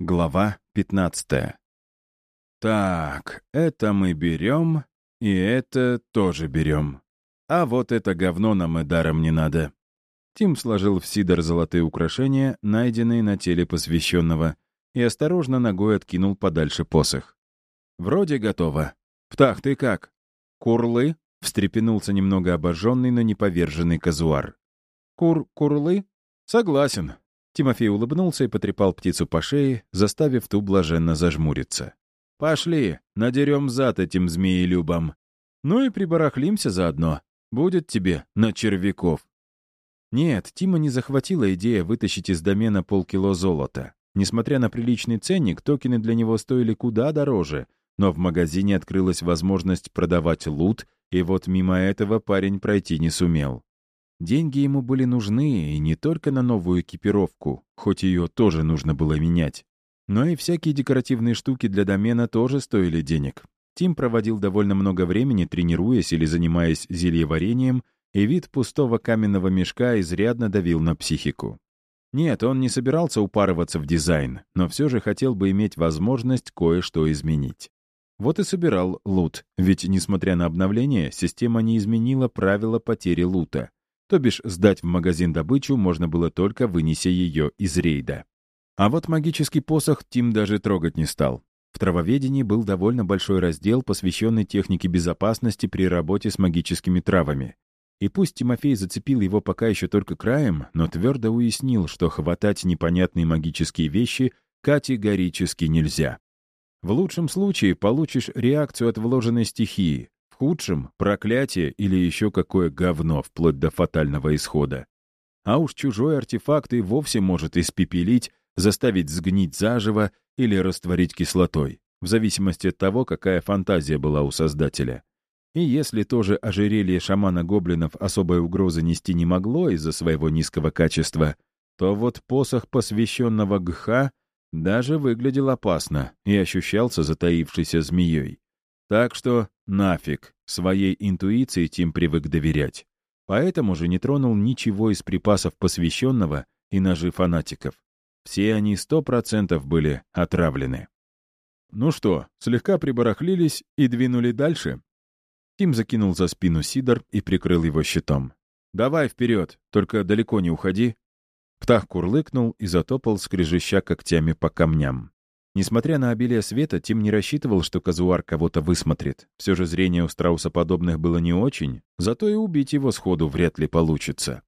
Глава 15. Так, это мы берем, и это тоже берем. А вот это говно нам и даром не надо. Тим сложил в сидор золотые украшения, найденные на теле посвященного, и осторожно ногой откинул подальше посох. Вроде готово. Птах, ты как? Курлы? Встрепенулся немного обожженный, но не поверженный казуар. Кур-курлы? Согласен. Тимофей улыбнулся и потрепал птицу по шее, заставив ту блаженно зажмуриться. «Пошли, надерем зад этим змеелюбам. Ну и прибарахлимся заодно. Будет тебе на червяков». Нет, Тима не захватила идея вытащить из домена полкило золота. Несмотря на приличный ценник, токены для него стоили куда дороже, но в магазине открылась возможность продавать лут, и вот мимо этого парень пройти не сумел. Деньги ему были нужны и не только на новую экипировку, хоть ее тоже нужно было менять, но и всякие декоративные штуки для домена тоже стоили денег. Тим проводил довольно много времени, тренируясь или занимаясь зельеварением, и вид пустого каменного мешка изрядно давил на психику. Нет, он не собирался упарываться в дизайн, но все же хотел бы иметь возможность кое-что изменить. Вот и собирал лут, ведь, несмотря на обновление, система не изменила правила потери лута. То бишь, сдать в магазин добычу можно было только вынеся ее из рейда. А вот магический посох Тим даже трогать не стал. В травоведении был довольно большой раздел, посвященный технике безопасности при работе с магическими травами. И пусть Тимофей зацепил его пока еще только краем, но твердо уяснил, что хватать непонятные магические вещи категорически нельзя. В лучшем случае получишь реакцию от вложенной стихии, худшем — проклятие или еще какое говно, вплоть до фатального исхода. А уж чужой артефакт и вовсе может испепелить, заставить сгнить заживо или растворить кислотой, в зависимости от того, какая фантазия была у создателя. И если тоже ожерелье шамана-гоблинов особой угрозы нести не могло из-за своего низкого качества, то вот посох посвященного Гха даже выглядел опасно и ощущался затаившейся змеей. Так что нафиг, своей интуиции Тим привык доверять. Поэтому же не тронул ничего из припасов посвященного и ножи фанатиков. Все они сто процентов были отравлены. Ну что, слегка прибарахлились и двинули дальше? Тим закинул за спину Сидор и прикрыл его щитом. «Давай вперед, только далеко не уходи». Птах курлыкнул и затопал, скрежеща когтями по камням. Несмотря на обилие света, Тим не рассчитывал, что казуар кого-то высмотрит. Все же зрение у страуса подобных было не очень, зато и убить его сходу вряд ли получится.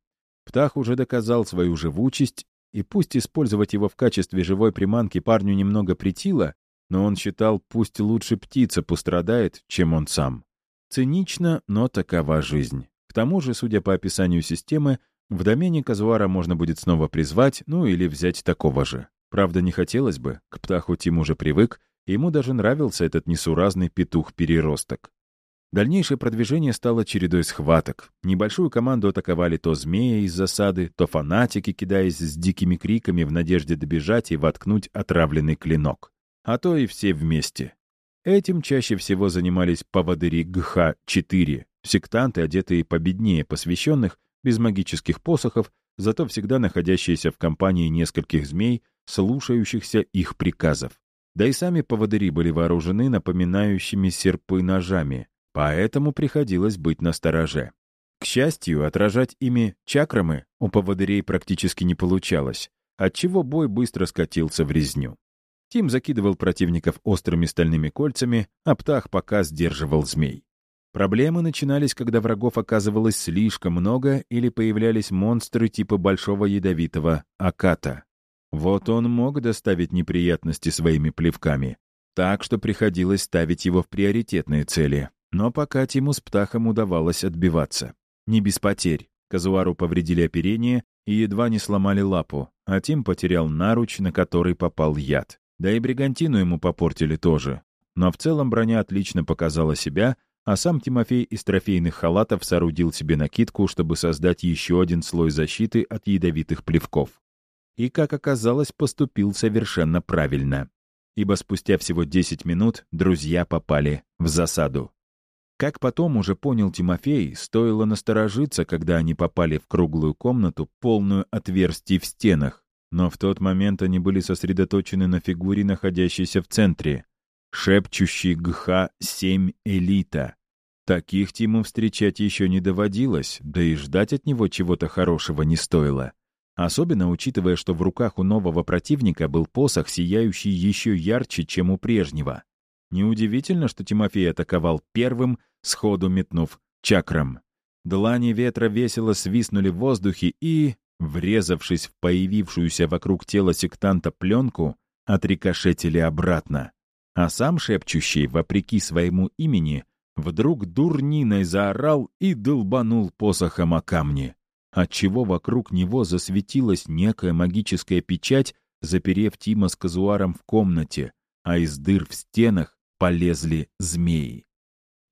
Птах уже доказал свою живучесть, и пусть использовать его в качестве живой приманки парню немного притило, но он считал, пусть лучше птица пострадает, чем он сам. Цинично, но такова жизнь. К тому же, судя по описанию системы, в домене казуара можно будет снова призвать, ну или взять такого же. Правда, не хотелось бы, к птаху Тим уже привык, и ему даже нравился этот несуразный петух-переросток. Дальнейшее продвижение стало чередой схваток. Небольшую команду атаковали то змеи из засады, то фанатики, кидаясь с дикими криками в надежде добежать и воткнуть отравленный клинок. А то и все вместе. Этим чаще всего занимались поводыри ГХ-4, сектанты, одетые победнее посвященных, без магических посохов, зато всегда находящиеся в компании нескольких змей, слушающихся их приказов. Да и сами поводыри были вооружены напоминающими серпы ножами, поэтому приходилось быть настороже. К счастью, отражать ими чакрамы у поводырей практически не получалось, отчего бой быстро скатился в резню. Тим закидывал противников острыми стальными кольцами, а Птах пока сдерживал змей. Проблемы начинались, когда врагов оказывалось слишком много или появлялись монстры типа большого ядовитого аката. Вот он мог доставить неприятности своими плевками. Так что приходилось ставить его в приоритетные цели. Но пока Тиму с Птахом удавалось отбиваться. Не без потерь. Казуару повредили оперение и едва не сломали лапу, а Тим потерял наруч, на который попал яд. Да и бригантину ему попортили тоже. Но в целом броня отлично показала себя, а сам Тимофей из трофейных халатов соорудил себе накидку, чтобы создать еще один слой защиты от ядовитых плевков и, как оказалось, поступил совершенно правильно. Ибо спустя всего 10 минут друзья попали в засаду. Как потом уже понял Тимофей, стоило насторожиться, когда они попали в круглую комнату, полную отверстий в стенах. но в тот момент они были сосредоточены на фигуре, находящейся в центре. Шепчущий ГХ-7 «Элита». Таких Тиму встречать еще не доводилось, да и ждать от него чего-то хорошего не стоило. Особенно учитывая, что в руках у нового противника был посох, сияющий еще ярче, чем у прежнего. Неудивительно, что Тимофей атаковал первым, сходу метнув чакрам. Длани ветра весело свистнули в воздухе и, врезавшись в появившуюся вокруг тела сектанта пленку, отрикошетили обратно. А сам шепчущий, вопреки своему имени, вдруг дурниной заорал и долбанул посохом о камни, отчего вокруг него засветилась некая магическая печать, заперев Тима с казуаром в комнате, а из дыр в стенах полезли змеи.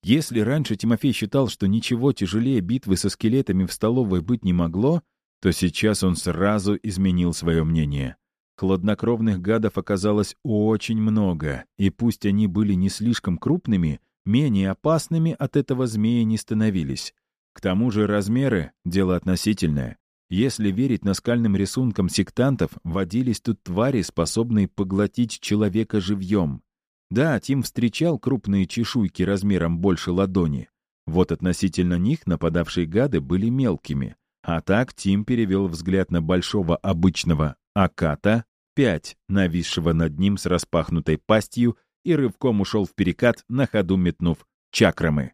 Если раньше Тимофей считал, что ничего тяжелее битвы со скелетами в столовой быть не могло, то сейчас он сразу изменил свое мнение. Хладнокровных гадов оказалось очень много, и пусть они были не слишком крупными, менее опасными от этого змея не становились. К тому же размеры — дело относительное. Если верить наскальным рисункам сектантов, водились тут твари, способные поглотить человека живьем. Да, Тим встречал крупные чешуйки размером больше ладони. Вот относительно них нападавшие гады были мелкими. А так Тим перевел взгляд на большого обычного аката, пять, нависшего над ним с распахнутой пастью, и рывком ушел в перекат, на ходу метнув чакрамы.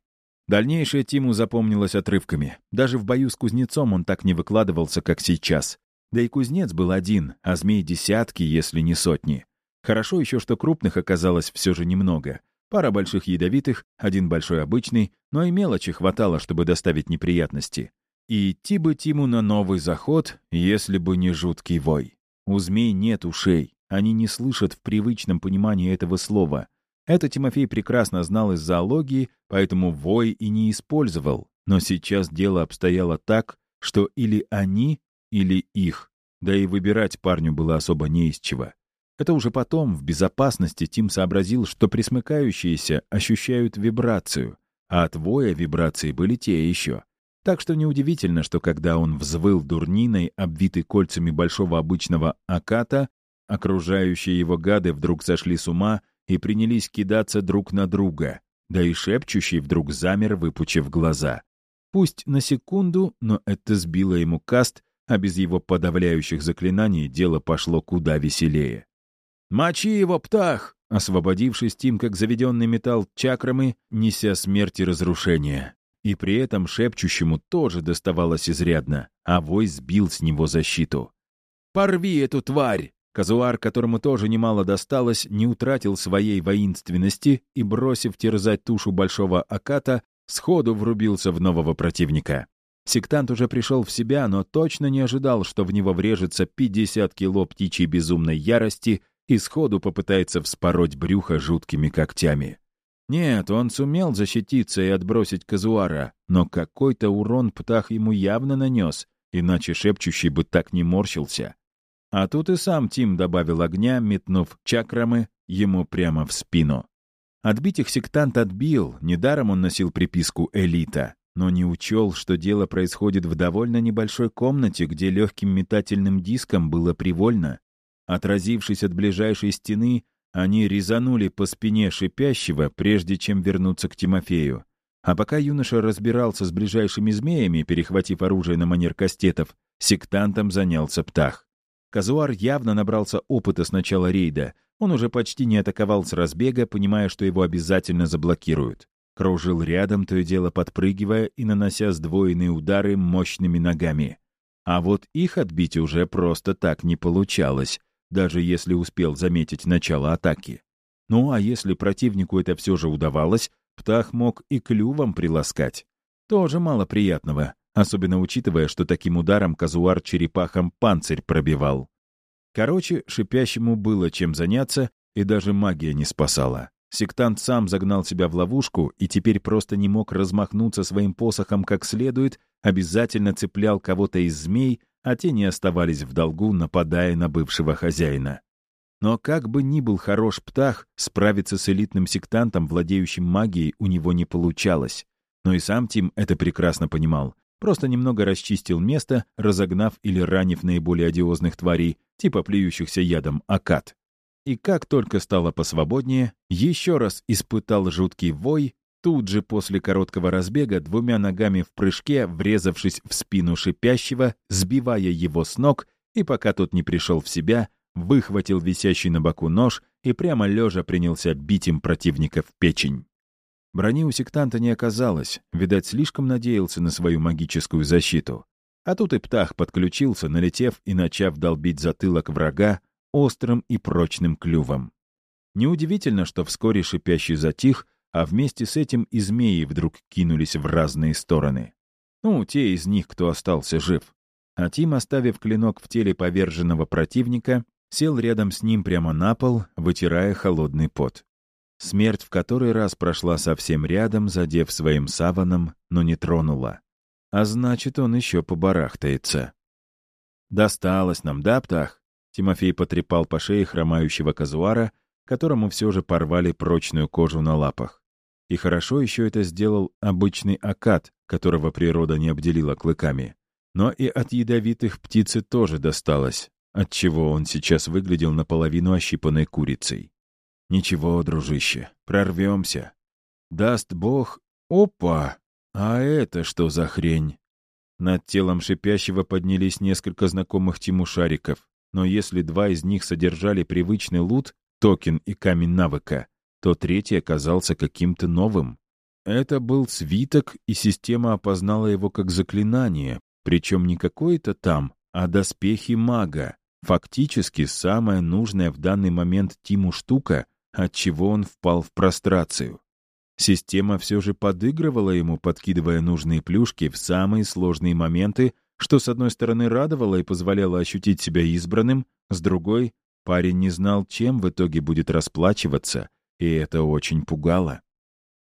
Дальнейшее Тиму запомнилось отрывками. Даже в бою с кузнецом он так не выкладывался, как сейчас. Да и кузнец был один, а змей десятки, если не сотни. Хорошо еще, что крупных оказалось все же немного. Пара больших ядовитых, один большой обычный, но и мелочи хватало, чтобы доставить неприятности. И идти бы Тиму на новый заход, если бы не жуткий вой. У змей нет ушей, они не слышат в привычном понимании этого слова. Это Тимофей прекрасно знал из зоологии, поэтому вой и не использовал. Но сейчас дело обстояло так, что или они, или их. Да и выбирать парню было особо не из чего. Это уже потом, в безопасности, Тим сообразил, что присмыкающиеся ощущают вибрацию, а от воя вибрации были те еще. Так что неудивительно, что когда он взвыл дурниной, обвитый кольцами большого обычного аката, окружающие его гады вдруг сошли с ума и принялись кидаться друг на друга, да и шепчущий вдруг замер, выпучив глаза. Пусть на секунду, но это сбило ему каст, а без его подавляющих заклинаний дело пошло куда веселее. «Мочи его, птах!» Освободившись, Тим, как заведенный металл чакрамы, неся смерть и разрушение. И при этом шепчущему тоже доставалось изрядно, а вой сбил с него защиту. «Порви эту тварь!» Казуар, которому тоже немало досталось, не утратил своей воинственности и, бросив терзать тушу большого аката, сходу врубился в нового противника. Сектант уже пришел в себя, но точно не ожидал, что в него врежется 50 кило птичьей безумной ярости и сходу попытается вспороть брюхо жуткими когтями. Нет, он сумел защититься и отбросить казуара, но какой-то урон птах ему явно нанес, иначе шепчущий бы так не морщился. А тут и сам Тим добавил огня, метнув чакрамы ему прямо в спину. Отбить их сектант отбил, недаром он носил приписку «элита», но не учел, что дело происходит в довольно небольшой комнате, где легким метательным диском было привольно. Отразившись от ближайшей стены, они резанули по спине шипящего, прежде чем вернуться к Тимофею. А пока юноша разбирался с ближайшими змеями, перехватив оружие на манер кастетов, сектантом занялся птах. Казуар явно набрался опыта с начала рейда. Он уже почти не атаковал с разбега, понимая, что его обязательно заблокируют. Кружил рядом, то и дело подпрыгивая и нанося сдвоенные удары мощными ногами. А вот их отбить уже просто так не получалось даже если успел заметить начало атаки. Ну а если противнику это все же удавалось, птах мог и клювом приласкать. Тоже мало приятного, особенно учитывая, что таким ударом казуар черепахам панцирь пробивал. Короче, шипящему было чем заняться, и даже магия не спасала. Сектант сам загнал себя в ловушку и теперь просто не мог размахнуться своим посохом как следует, обязательно цеплял кого-то из змей, а те не оставались в долгу, нападая на бывшего хозяина. Но как бы ни был хорош птах, справиться с элитным сектантом, владеющим магией, у него не получалось. Но и сам Тим это прекрасно понимал, Просто немного расчистил место, разогнав или ранив наиболее одиозных тварей, типа плюющихся ядом акад. И как только стало посвободнее, еще раз испытал жуткий вой, тут же после короткого разбега двумя ногами в прыжке, врезавшись в спину шипящего, сбивая его с ног, и пока тот не пришел в себя, выхватил висящий на боку нож и прямо лежа принялся бить им противника в печень. Брони у сектанта не оказалось, видать, слишком надеялся на свою магическую защиту. А тут и птах подключился, налетев и начав долбить затылок врага острым и прочным клювом. Неудивительно, что вскоре шипящий затих, а вместе с этим и змеи вдруг кинулись в разные стороны. Ну, те из них, кто остался жив. А Тим, оставив клинок в теле поверженного противника, сел рядом с ним прямо на пол, вытирая холодный пот. Смерть в который раз прошла совсем рядом, задев своим саваном, но не тронула. А значит, он еще побарахтается. «Досталось нам, да, птах?» Тимофей потрепал по шее хромающего казуара, которому все же порвали прочную кожу на лапах. И хорошо еще это сделал обычный акад, которого природа не обделила клыками. Но и от ядовитых птицы тоже досталось, отчего он сейчас выглядел наполовину ощипанной курицей. Ничего, дружище, прорвемся. Даст Бог... Опа! А это что за хрень? Над телом шипящего поднялись несколько знакомых Тиму шариков, но если два из них содержали привычный лут, токен и камень навыка, то третий оказался каким-то новым. Это был свиток, и система опознала его как заклинание, причем не какое-то там, а доспехи мага. Фактически самая нужная в данный момент Тиму штука, отчего он впал в прострацию. Система все же подыгрывала ему, подкидывая нужные плюшки в самые сложные моменты, что, с одной стороны, радовало и позволяло ощутить себя избранным, с другой — парень не знал, чем в итоге будет расплачиваться, и это очень пугало.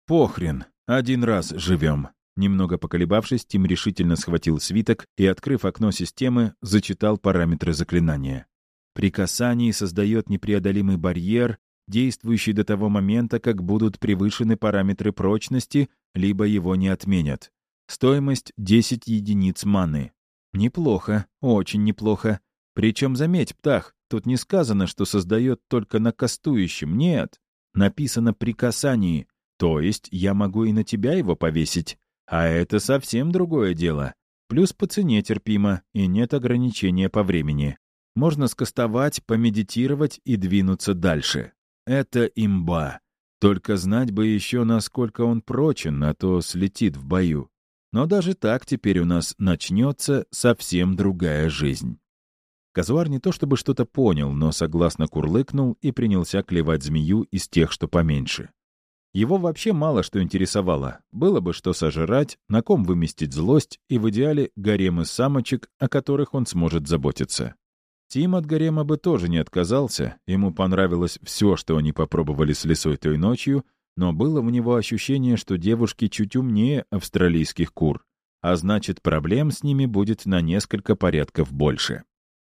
«Похрен, один раз живем». Немного поколебавшись, Тим решительно схватил свиток и, открыв окно системы, зачитал параметры заклинания. При касании создает непреодолимый барьер, действующий до того момента, как будут превышены параметры прочности, либо его не отменят. Стоимость — 10 единиц маны. Неплохо, очень неплохо. Причем, заметь, птах, тут не сказано, что создает только на кастующем, нет. Написано при касании, то есть я могу и на тебя его повесить. А это совсем другое дело. Плюс по цене терпимо, и нет ограничения по времени. Можно скостовать, помедитировать и двинуться дальше. Это имба. Только знать бы еще, насколько он прочен, а то слетит в бою. Но даже так теперь у нас начнется совсем другая жизнь. Казуар не то чтобы что-то понял, но согласно курлыкнул и принялся клевать змею из тех, что поменьше. Его вообще мало что интересовало. Было бы что сожрать, на ком выместить злость и в идеале гаремы самочек, о которых он сможет заботиться. Тим от гарема бы тоже не отказался, ему понравилось все, что они попробовали с лесой той ночью, но было в него ощущение, что девушки чуть умнее австралийских кур, а значит, проблем с ними будет на несколько порядков больше.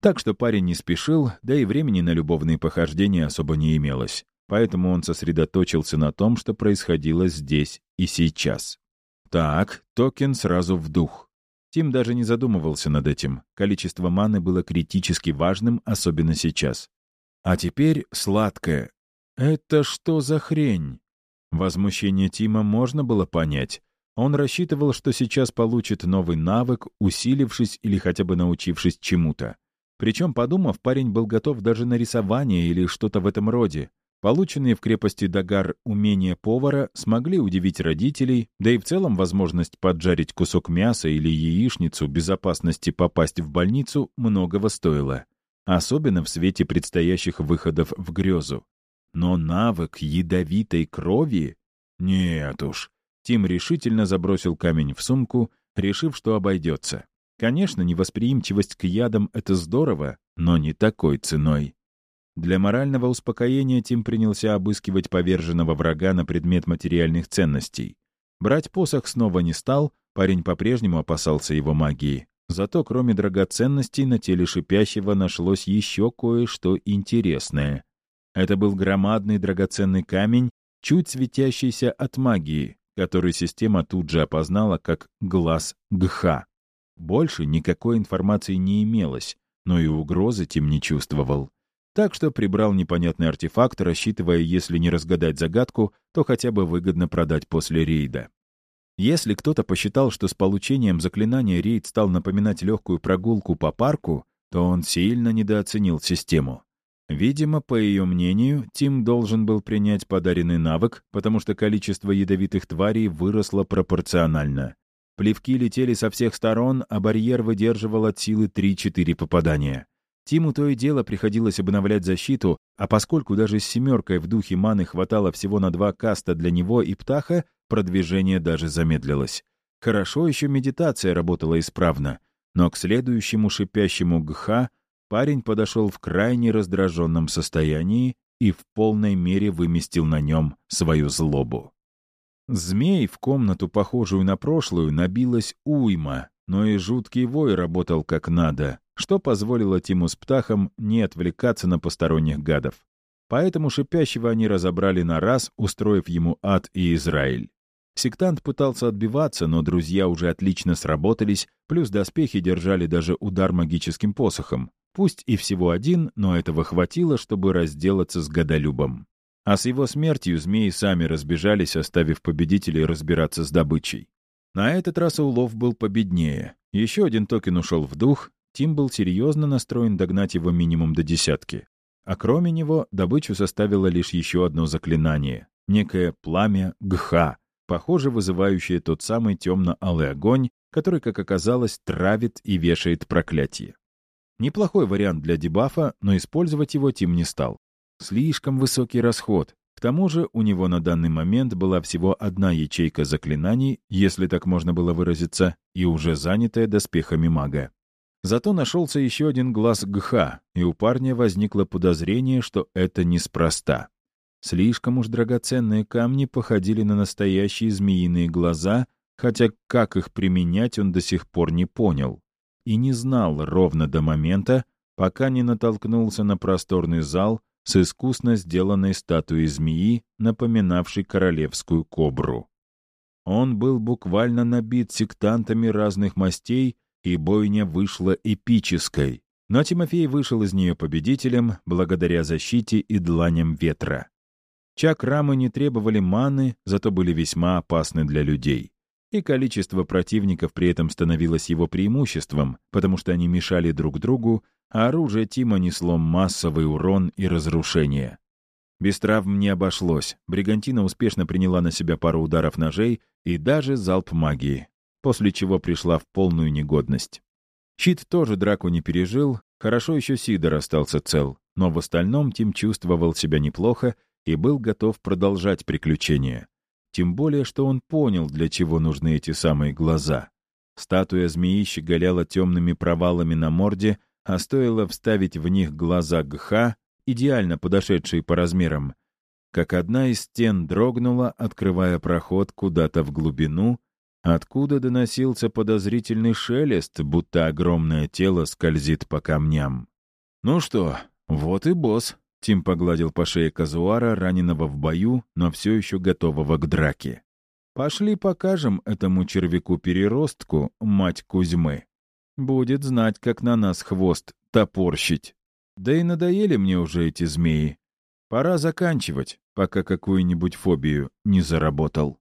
Так что парень не спешил, да и времени на любовные похождения особо не имелось, поэтому он сосредоточился на том, что происходило здесь и сейчас. Так, токен сразу в дух. Тим даже не задумывался над этим. Количество маны было критически важным, особенно сейчас. А теперь сладкое. Это что за хрень? Возмущение Тима можно было понять. Он рассчитывал, что сейчас получит новый навык, усилившись или хотя бы научившись чему-то. Причем, подумав, парень был готов даже на рисование или что-то в этом роде. Полученные в крепости Дагар умения повара смогли удивить родителей, да и в целом возможность поджарить кусок мяса или яичницу безопасности попасть в больницу многого стоила. Особенно в свете предстоящих выходов в грезу. Но навык ядовитой крови? Нет уж. Тим решительно забросил камень в сумку, решив, что обойдется. Конечно, невосприимчивость к ядам — это здорово, но не такой ценой. Для морального успокоения Тим принялся обыскивать поверженного врага на предмет материальных ценностей. Брать посох снова не стал, парень по-прежнему опасался его магии. Зато кроме драгоценностей на теле шипящего нашлось еще кое-что интересное. Это был громадный драгоценный камень, чуть светящийся от магии, который система тут же опознала как глаз Гха. Больше никакой информации не имелось, но и угрозы Тим не чувствовал. Так что прибрал непонятный артефакт, рассчитывая, если не разгадать загадку, то хотя бы выгодно продать после рейда. Если кто-то посчитал, что с получением заклинания рейд стал напоминать легкую прогулку по парку, то он сильно недооценил систему. Видимо, по ее мнению, Тим должен был принять подаренный навык, потому что количество ядовитых тварей выросло пропорционально. Плевки летели со всех сторон, а барьер выдерживал от силы 3-4 попадания. Тиму то и дело приходилось обновлять защиту, а поскольку даже с семеркой в духе маны хватало всего на два каста для него и птаха, продвижение даже замедлилось. Хорошо еще медитация работала исправно, но к следующему шипящему гха парень подошел в крайне раздраженном состоянии и в полной мере выместил на нем свою злобу. Змей в комнату, похожую на прошлую, набилась уйма, но и жуткий вой работал как надо, что позволило Тиму с Птахом не отвлекаться на посторонних гадов. Поэтому шипящего они разобрали на раз, устроив ему ад и Израиль. Сектант пытался отбиваться, но друзья уже отлично сработались, плюс доспехи держали даже удар магическим посохом. Пусть и всего один, но этого хватило, чтобы разделаться с годолюбом. А с его смертью змеи сами разбежались, оставив победителей разбираться с добычей. На этот раз улов был победнее. Еще один токен ушел в дух, Тим был серьезно настроен догнать его минимум до десятки. А кроме него, добычу составило лишь еще одно заклинание — некое пламя Гха, похоже вызывающее тот самый темно-алый огонь, который, как оказалось, травит и вешает проклятие. Неплохой вариант для дебафа, но использовать его Тим не стал. Слишком высокий расход. К тому же у него на данный момент была всего одна ячейка заклинаний, если так можно было выразиться, и уже занятая доспехами мага. Зато нашелся еще один глаз Гха, и у парня возникло подозрение, что это неспроста. Слишком уж драгоценные камни походили на настоящие змеиные глаза, хотя как их применять он до сих пор не понял и не знал ровно до момента, пока не натолкнулся на просторный зал с искусно сделанной статуей змеи, напоминавшей королевскую кобру. Он был буквально набит сектантами разных мастей, и бойня вышла эпической. Но Тимофей вышел из нее победителем благодаря защите и дланям ветра. Чакрамы не требовали маны, зато были весьма опасны для людей и количество противников при этом становилось его преимуществом, потому что они мешали друг другу, а оружие Тима несло массовый урон и разрушение. Без травм не обошлось. Бригантина успешно приняла на себя пару ударов ножей и даже залп магии, после чего пришла в полную негодность. Щит тоже драку не пережил, хорошо еще Сидор остался цел, но в остальном Тим чувствовал себя неплохо и был готов продолжать приключения. Тем более, что он понял, для чего нужны эти самые глаза. Статуя змеи щеголяла темными провалами на морде, а стоило вставить в них глаза Гха, идеально подошедшие по размерам, как одна из стен дрогнула, открывая проход куда-то в глубину, откуда доносился подозрительный шелест, будто огромное тело скользит по камням. «Ну что, вот и босс», Тим погладил по шее казуара, раненого в бою, но все еще готового к драке. «Пошли покажем этому червяку-переростку, мать Кузьмы. Будет знать, как на нас хвост топорщить. Да и надоели мне уже эти змеи. Пора заканчивать, пока какую-нибудь фобию не заработал».